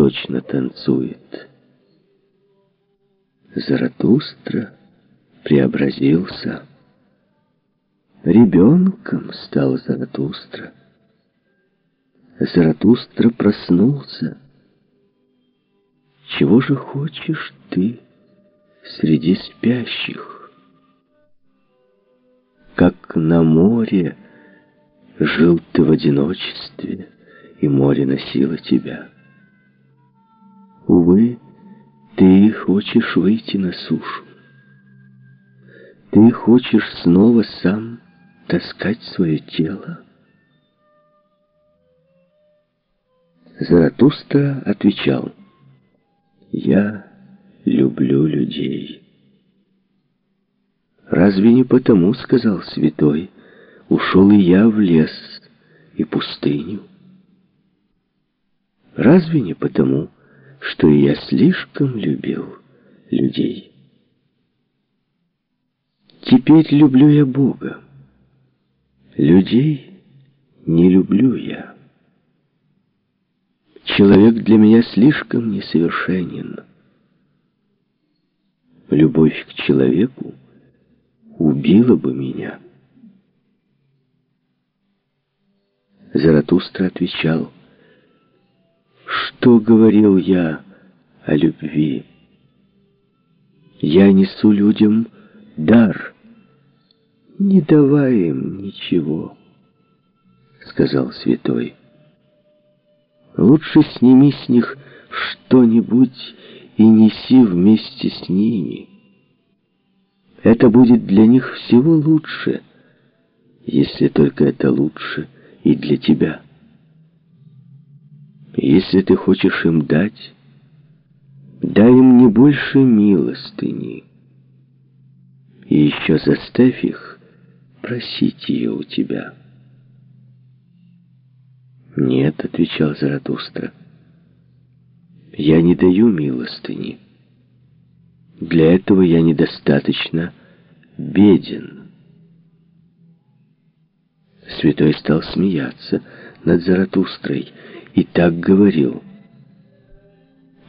точно танцует. Заратустра преобразился. Ребенком стал Заратустра. Заратустра проснулся. Чего же хочешь ты среди спящих? Как на море жил ты в одиночестве, и море носило тебя. Увы, ты хочешь выйти на сушу. Ты хочешь снова сам таскать свое тело? Заратустра отвечал, «Я люблю людей». «Разве не потому, — сказал святой, — ушел и я в лес и пустыню? Разве не потому, что я слишком любил людей?» Теперь люблю я Бога. Людей не люблю я. Человек для меня слишком несовершенен. Любовь к человеку убила бы меня. Заратустра отвечал, что говорил я о любви? Я несу людям дар, не давай им ничего, сказал святой. Лучше сними с них что-нибудь и неси вместе с ними. Это будет для них всего лучше, если только это лучше и для тебя. Если ты хочешь им дать, дай им не больше милостыни. И еще заставь их просить ее у тебя. «Нет», — отвечал Заратустра, — «я не даю милостыни. Для этого я недостаточно беден». Святой стал смеяться над Заратустрой и так говорил.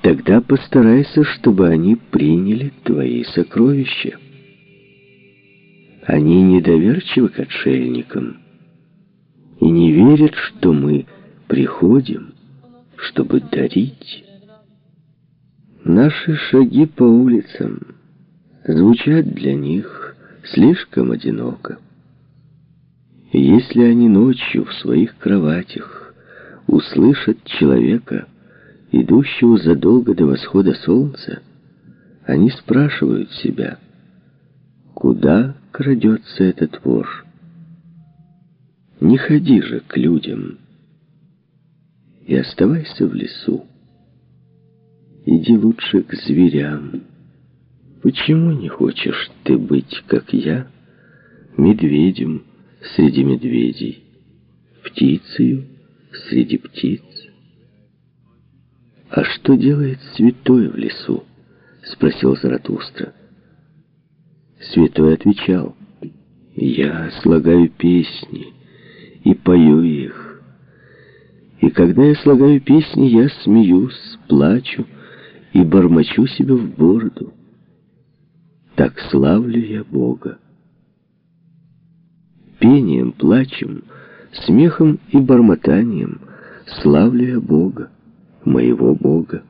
«Тогда постарайся, чтобы они приняли твои сокровища». Они недоверчивы к отшельникам и не верят, что мы приходим, чтобы дарить. Наши шаги по улицам звучат для них слишком одиноко. Если они ночью в своих кроватях услышат человека, идущего задолго до восхода солнца, они спрашивают себя, куда крадется этот вор. Не ходи же к людям и оставайся в лесу. Иди лучше к зверям. Почему не хочешь ты быть, как я, медведем среди медведей, птицею среди птиц? «А что делает святой в лесу?» — спросил Заратустра. Святой отвечал, «Я слагаю песни и пою их. И когда я слагаю песни, я смеюсь, плачу и бормочу себе в бороду. Так славлю я Бога. Плачем, смехом и бормотанием славлю я Бога, моего Бога.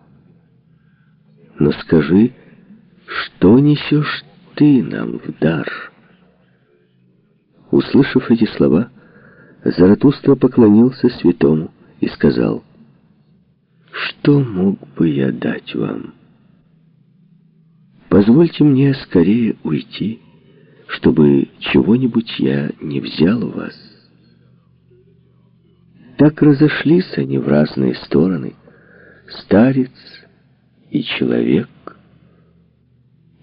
Но скажи, что несешь ты нам в дар. Услышав эти слова, Заратустра поклонился святому и сказал, «Что мог бы я дать вам? Позвольте мне скорее уйти, чтобы чего-нибудь я не взял у вас». Так разошлись они в разные стороны, старец и человек,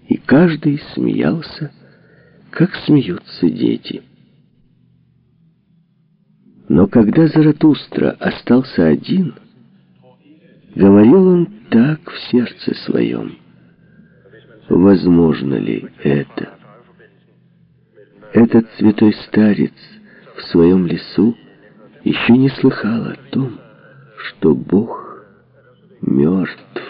и каждый смеялся, как смеются дети. Но когда Заратустра остался один, говорил он так в сердце своем. Возможно ли это? Этот святой старец в своем лесу еще не слыхал о том, что Бог мертв.